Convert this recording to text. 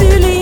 sur